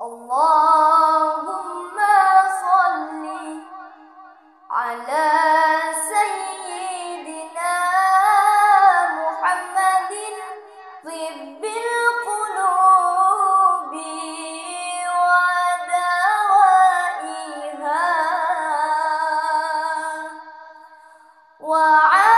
اللهم صل على سيدنا محمد طب القلوب ودوائها وعافية.